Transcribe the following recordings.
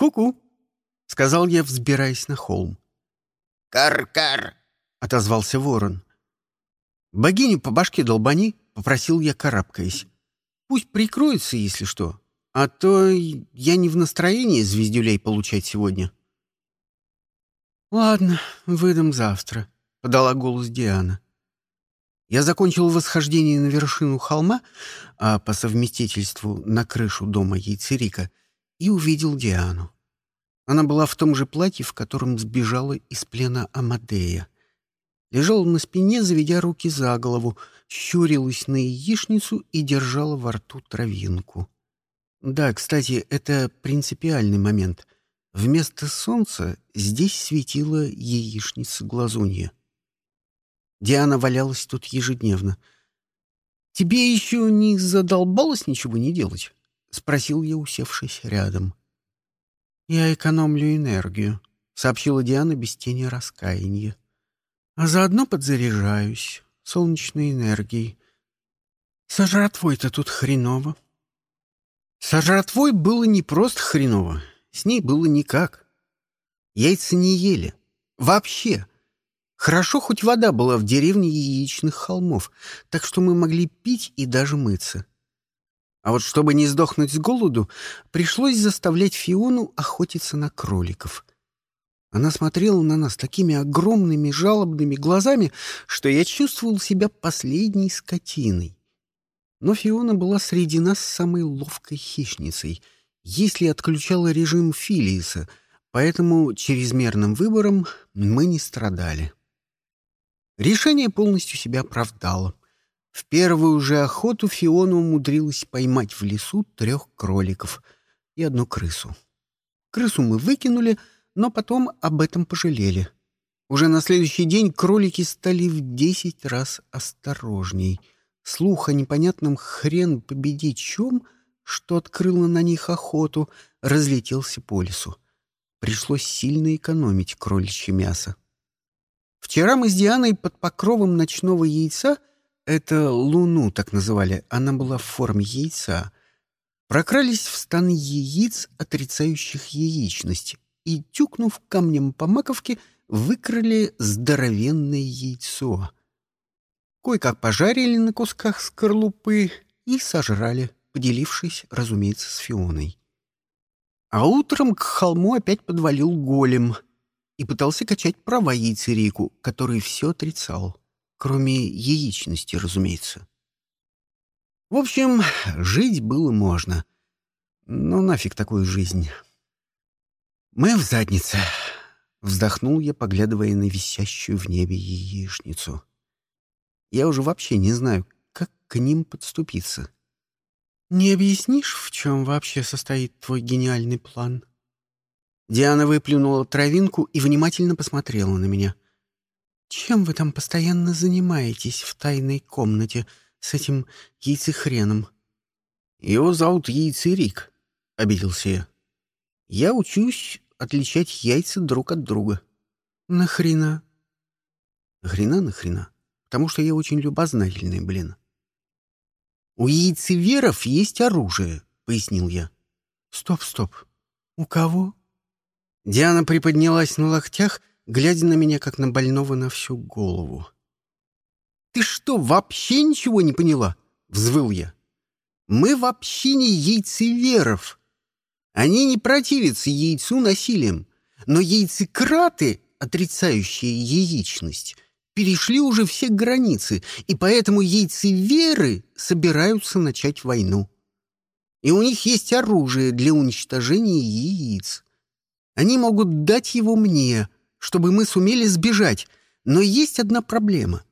«Ку-ку», — сказал я, взбираясь на холм. «Кар-кар!» — отозвался ворон. «Богиню по башке долбани», — попросил я, карабкаясь. «Пусть прикроется, если что, а то я не в настроении звездюлей получать сегодня». «Ладно, выдам завтра», — подала голос Диана. Я закончил восхождение на вершину холма, а по совместительству на крышу дома яйцерика, и увидел Диану. Она была в том же платье, в котором сбежала из плена Амадея. Лежала на спине, заведя руки за голову, щурилась на яичницу и держала во рту травинку. Да, кстати, это принципиальный момент. Вместо солнца здесь светила яичница глазунья. Диана валялась тут ежедневно. «Тебе еще не задолбалось ничего не делать?» — спросил я, усевшись рядом. «Я экономлю энергию», — сообщила Диана без тени раскаяния. «А заодно подзаряжаюсь солнечной энергией. Со жратвой-то тут хреново». Со жратвой было не просто хреново, с ней было никак. Яйца не ели. Вообще. Хорошо, хоть вода была в деревне яичных холмов, так что мы могли пить и даже мыться. А вот чтобы не сдохнуть с голоду, пришлось заставлять Фиону охотиться на кроликов. Она смотрела на нас такими огромными жалобными глазами, что я чувствовал себя последней скотиной. Но Фиона была среди нас самой ловкой хищницей, если отключала режим Филиса, поэтому чрезмерным выбором мы не страдали. Решение полностью себя оправдало. В первую же охоту Фиона умудрилась поймать в лесу трех кроликов и одну крысу. Крысу мы выкинули, но потом об этом пожалели. Уже на следующий день кролики стали в десять раз осторожней. Слух о непонятном хрен победи чем, что открыло на них охоту, разлетелся по лесу. Пришлось сильно экономить кроличье мясо. Вчера мы с Дианой под покровом ночного яйца, это луну так называли, она была в форме яйца, прокрались в стан яиц, отрицающих яичность, и, тюкнув камнем по маковке, выкрали здоровенное яйцо. Кое-как пожарили на кусках скорлупы и сожрали, поделившись, разумеется, с Фионой. А утром к холму опять подвалил голем — и пытался качать права яйцерику, который все отрицал, кроме яичности, разумеется. В общем, жить было можно. Но нафиг такую жизнь. Мы в заднице. Вздохнул я, поглядывая на висящую в небе яичницу. Я уже вообще не знаю, как к ним подступиться. Не объяснишь, в чем вообще состоит твой гениальный план? Диана выплюнула травинку и внимательно посмотрела на меня. «Чем вы там постоянно занимаетесь в тайной комнате с этим яйцехреном?» «Его зовут Яйцерик», — обиделся я. «Я учусь отличать яйца друг от друга». «Нахрена?» «Нахрена, нахрена? Потому что я очень любознательный, блин». «У яйцеверов есть оружие», — пояснил я. «Стоп, стоп. У кого?» Диана приподнялась на локтях, глядя на меня, как на больного на всю голову. «Ты что, вообще ничего не поняла?» — взвыл я. «Мы вообще не яйцеверов. Они не противятся яйцу насилием, но яйцекраты, отрицающие яичность, перешли уже все границы, и поэтому яйцеверы собираются начать войну. И у них есть оружие для уничтожения яиц». Они могут дать его мне, чтобы мы сумели сбежать. Но есть одна проблема.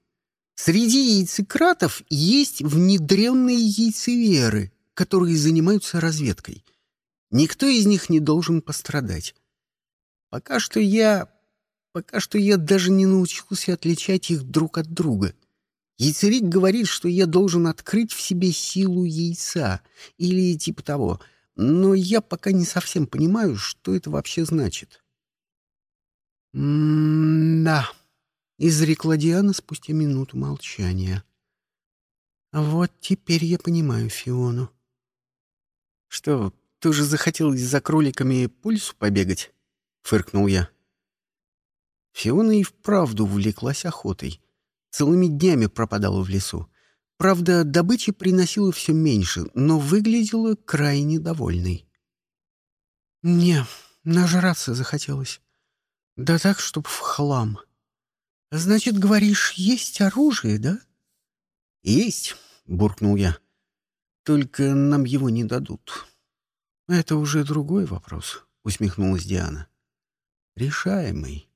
Среди яйцекратов есть внедренные яйцеверы, которые занимаются разведкой. Никто из них не должен пострадать. Пока что я... Пока что я даже не научился отличать их друг от друга. Яйцерик говорит, что я должен открыть в себе силу яйца или типа того — но я пока не совсем понимаю, что это вообще значит. «М-да», — изрекла Диана спустя минуту молчания. «Вот теперь я понимаю Фиону». «Что, тоже захотелось за кроликами по лесу побегать?» — фыркнул я. Фиона и вправду увлеклась охотой. Целыми днями пропадала в лесу. Правда, добычи приносила все меньше, но выглядела крайне довольной. «Не, нажраться захотелось. Да так, чтоб в хлам. Значит, говоришь, есть оружие, да?» «Есть», — буркнул я. «Только нам его не дадут». «Это уже другой вопрос», — усмехнулась Диана. «Решаемый».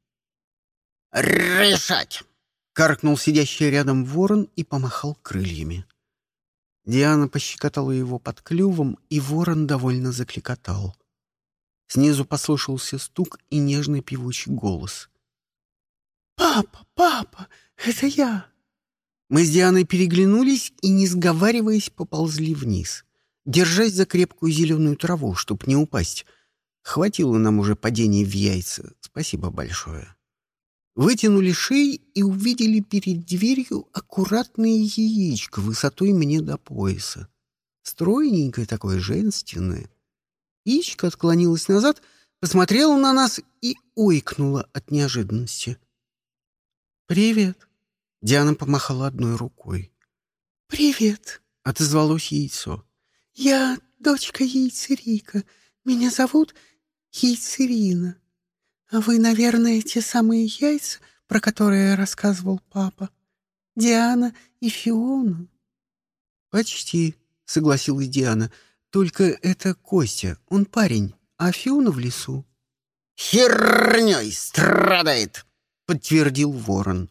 «Решать!» — каркнул сидящий рядом ворон и помахал крыльями. Диана пощекотала его под клювом, и ворон довольно закликотал. Снизу послышался стук и нежный певучий голос. «Папа, папа, это я!» Мы с Дианой переглянулись и, не сговариваясь, поползли вниз, держась за крепкую зеленую траву, чтоб не упасть. Хватило нам уже падения в яйца. Спасибо большое. Вытянули шеи и увидели перед дверью аккуратное яичко высотой мне до пояса. Стройненькое такое, женственное. Яичко отклонилось назад, посмотрела на нас и ойкнула от неожиданности. «Привет!» — Диана помахала одной рукой. «Привет!» — отозвалось яйцо. «Я дочка яйцерика. Меня зовут Яйцерина. А вы, наверное, те самые яйца, про которые рассказывал папа? Диана и Фиона?» «Почти», — согласилась Диана. Только это Костя, он парень, а Фиона в лесу. «Херней страдает!» — подтвердил ворон.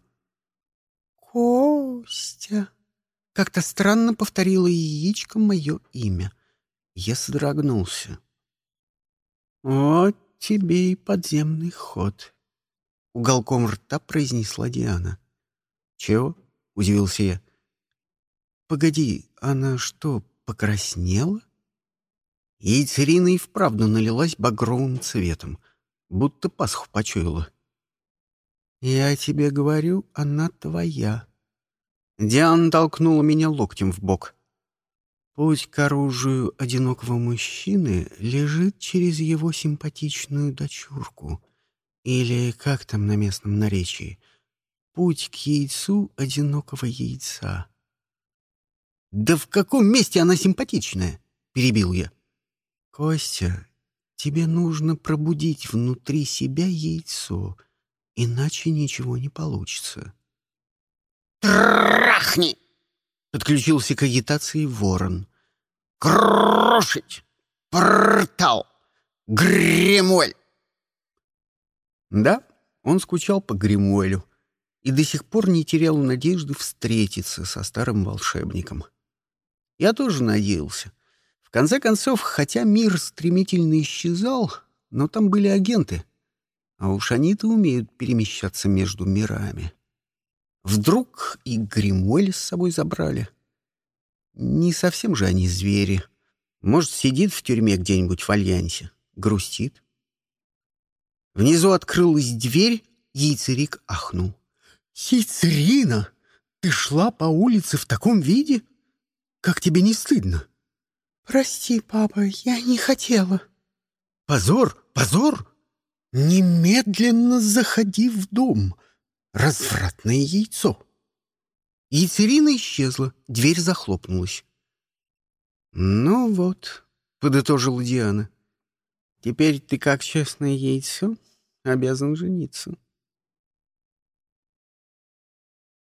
«Костя!» — как-то странно повторила яичко мое имя. Я содрогнулся. «Вот тебе и подземный ход», — уголком рта произнесла Диана. «Чего?» — удивился я. «Погоди, она что, покраснела?» Яйцерина и вправду налилась багровым цветом, будто Пасху почуяла. «Я тебе говорю, она твоя». Диана толкнула меня локтем в бок. Путь к оружию одинокого мужчины лежит через его симпатичную дочурку. Или как там на местном наречии? Путь к яйцу одинокого яйца. «Да в каком месте она симпатичная?» — перебил я. «Костя, тебе нужно пробудить внутри себя яйцо, иначе ничего не получится». «Трахни!» — подключился к агитации ворон. «Крушить! Портал! Гремоль!» Да, он скучал по Гремуэлю и до сих пор не терял надежды встретиться со старым волшебником. Я тоже надеялся. В конце концов, хотя мир стремительно исчезал, но там были агенты. А уж они-то умеют перемещаться между мирами. Вдруг и Гримуэль с собой забрали. Не совсем же они звери. Может, сидит в тюрьме где-нибудь в Альянсе, грустит. Внизу открылась дверь, яйцерик ахнул. «Яйцерина, ты шла по улице в таком виде? Как тебе не стыдно?» «Прости, папа, я не хотела». «Позор, позор! Немедленно заходи в дом. Развратное яйцо». Яйцерина исчезла, дверь захлопнулась. «Ну вот», — подытожила Диана, — «теперь ты, как честное яйцо, обязан жениться».